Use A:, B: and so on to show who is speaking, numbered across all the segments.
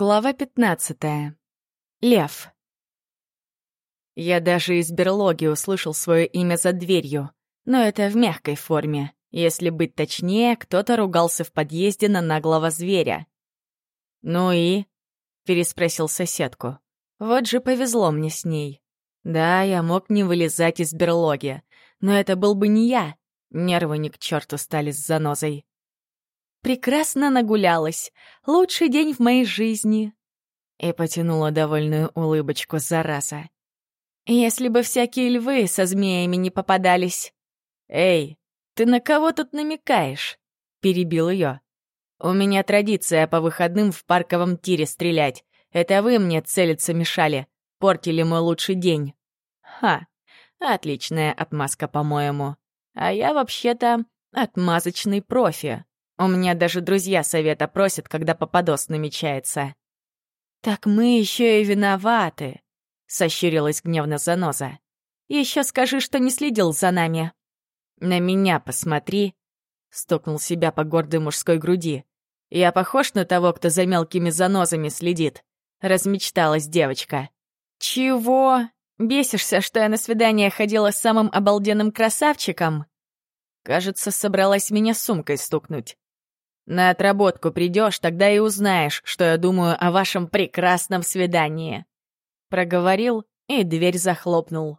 A: Глава 15. Лев. Я даже из берлоги услышал свое имя за дверью, но это в мягкой форме. Если быть точнее, кто-то ругался в подъезде на наглого зверя. «Ну и?» — переспросил соседку. «Вот же повезло мне с ней. Да, я мог не вылезать из берлоги, но это был бы не я. Нервы ни к черту стали с занозой. Прекрасно нагулялась. Лучший день в моей жизни. И потянула довольную улыбочку зараза. Если бы всякие львы со змеями не попадались. Эй, ты на кого тут намекаешь? Перебил ее. У меня традиция по выходным в парковом тире стрелять. Это вы мне целиться мешали. Портили мой лучший день. Ха, отличная отмазка, по-моему. А я вообще-то отмазочный профи. У меня даже друзья совета просят, когда попадос намечается. «Так мы еще и виноваты», — сощурилась гневно заноза. «Еще скажи, что не следил за нами». «На меня посмотри», — стукнул себя по гордой мужской груди. «Я похож на того, кто за мелкими занозами следит?» — размечталась девочка. «Чего? Бесишься, что я на свидание ходила с самым обалденным красавчиком?» Кажется, собралась меня сумкой стукнуть. На отработку придешь, тогда и узнаешь, что я думаю о вашем прекрасном свидании. Проговорил и дверь захлопнул.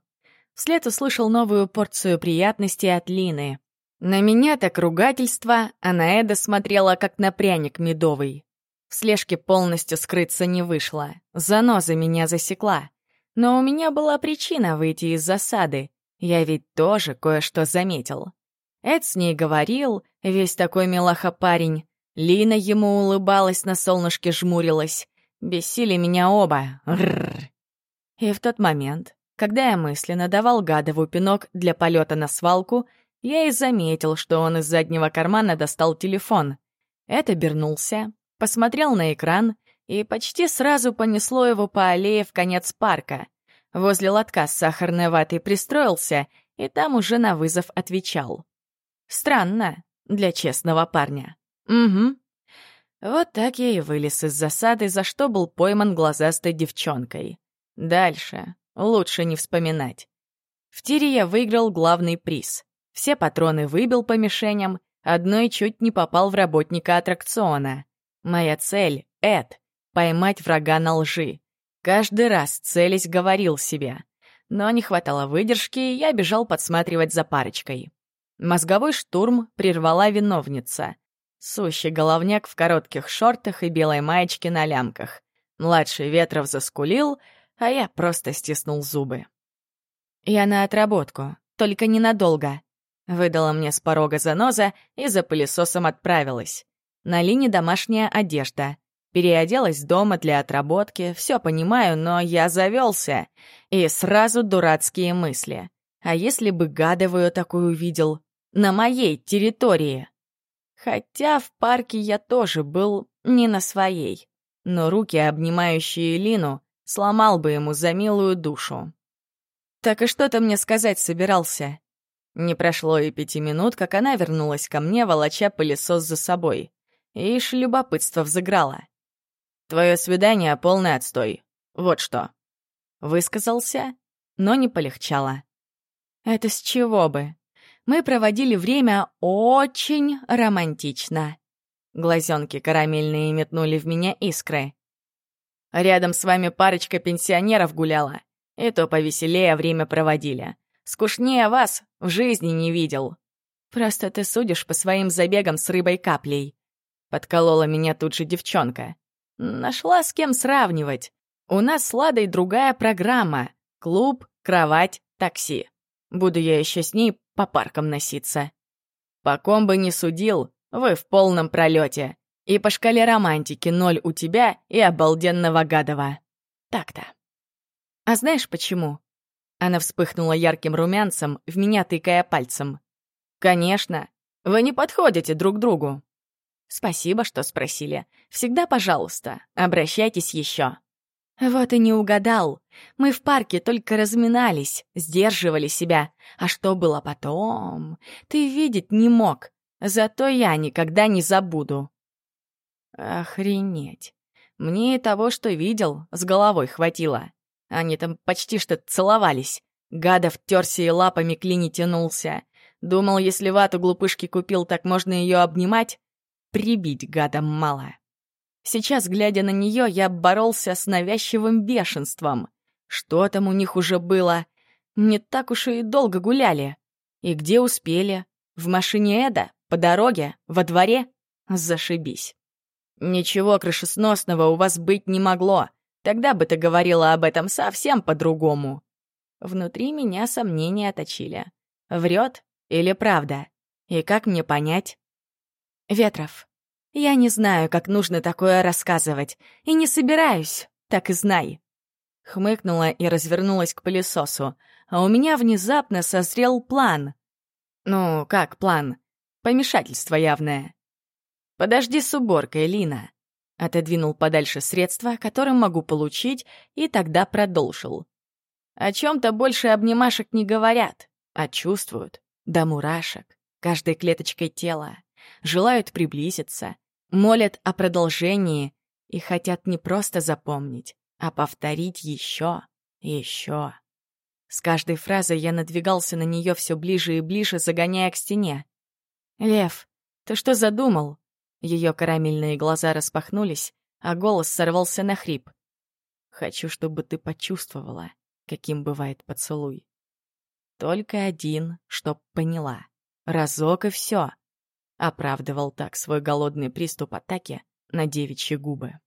A: Вслед услышал новую порцию приятностей от Лины. На меня так ругательство, а на Эда смотрела, как на пряник медовый. В слежке полностью скрыться не вышло. Заноза меня засекла. Но у меня была причина выйти из засады. Я ведь тоже кое-что заметил. Эд с ней говорил, весь такой милаха парень. Лина ему улыбалась, на солнышке жмурилась. Бесили меня оба. Рррр. И в тот момент, когда я мысленно давал Гадову пинок для полета на свалку, я и заметил, что он из заднего кармана достал телефон. Эд обернулся, посмотрел на экран и почти сразу понесло его по аллее в конец парка. Возле лотка с сахарной ватой пристроился и там уже на вызов отвечал. Странно для честного парня. Угу. Вот так я и вылез из засады, за что был пойман глазастой девчонкой. Дальше. Лучше не вспоминать. В тире я выиграл главный приз. Все патроны выбил по мишеням, одной чуть не попал в работника аттракциона. Моя цель — Эд — поймать врага на лжи. Каждый раз целясь говорил себе. Но не хватало выдержки, и я бежал подсматривать за парочкой. Мозговой штурм прервала виновница. Сущий головняк в коротких шортах и белой маечке на лямках. Младший Ветров заскулил, а я просто стиснул зубы. «Я на отработку, только ненадолго», — выдала мне с порога заноза и за пылесосом отправилась. На линии домашняя одежда. Переоделась дома для отработки, все понимаю, но я завелся. И сразу дурацкие мысли. А если бы гадовую такую увидел? На моей территории. Хотя в парке я тоже был не на своей, но руки, обнимающие Лину, сломал бы ему за милую душу. «Так и что ты мне сказать собирался?» Не прошло и пяти минут, как она вернулась ко мне, волоча пылесос за собой. Ишь, любопытство взыграло. «Твое свидание — полный отстой. Вот что». Высказался, но не полегчало. «Это с чего бы?» Мы проводили время очень романтично. Глазенки карамельные метнули в меня искры. Рядом с вами парочка пенсионеров гуляла. И то повеселее время проводили. Скучнее вас в жизни не видел. Просто ты судишь по своим забегам с рыбой-каплей. Подколола меня тут же девчонка. Нашла с кем сравнивать. У нас с Ладой другая программа. Клуб, кровать, такси. Буду я еще с ней по паркам носиться. По ком бы ни судил, вы в полном пролете. И по шкале романтики ноль у тебя и обалденного гадова. Так-то. А знаешь почему? Она вспыхнула ярким румянцем, в меня тыкая пальцем. Конечно, вы не подходите друг другу. Спасибо, что спросили. Всегда, пожалуйста, обращайтесь еще. Вот и не угадал. Мы в парке только разминались, сдерживали себя. А что было потом, ты видеть не мог. Зато я никогда не забуду. Охренеть. Мне и того, что видел, с головой хватило. Они там почти что целовались. Гадов терся и лапами к Лине тянулся. Думал, если вату глупышки купил, так можно ее обнимать. Прибить гадам мало. Сейчас, глядя на нее, я боролся с навязчивым бешенством. Что там у них уже было? Не так уж и долго гуляли. И где успели? В машине Эда? По дороге? Во дворе? Зашибись. Ничего крышесносного у вас быть не могло. Тогда бы ты говорила об этом совсем по-другому. Внутри меня сомнения точили. Врет или правда? И как мне понять? Ветров, я не знаю, как нужно такое рассказывать, и не собираюсь, так и знай. Хмыкнула и развернулась к пылесосу, а у меня внезапно созрел план. Ну, как план? Помешательство явное. Подожди с уборкой, Лина. Отодвинул подальше средства, которым могу получить, и тогда продолжил. О чем-то больше обнимашек не говорят, а чувствуют, до мурашек, каждой клеточкой тела. Желают приблизиться, молят о продолжении и хотят не просто запомнить, а повторить еще, еще. С каждой фразой я надвигался на нее все ближе и ближе, загоняя к стене. «Лев, ты что задумал?» Ее карамельные глаза распахнулись, а голос сорвался на хрип. «Хочу, чтобы ты почувствовала, каким бывает поцелуй. Только один, чтоб поняла. Разок и все. Оправдывал так свой голодный приступ атаки на девичьи губы.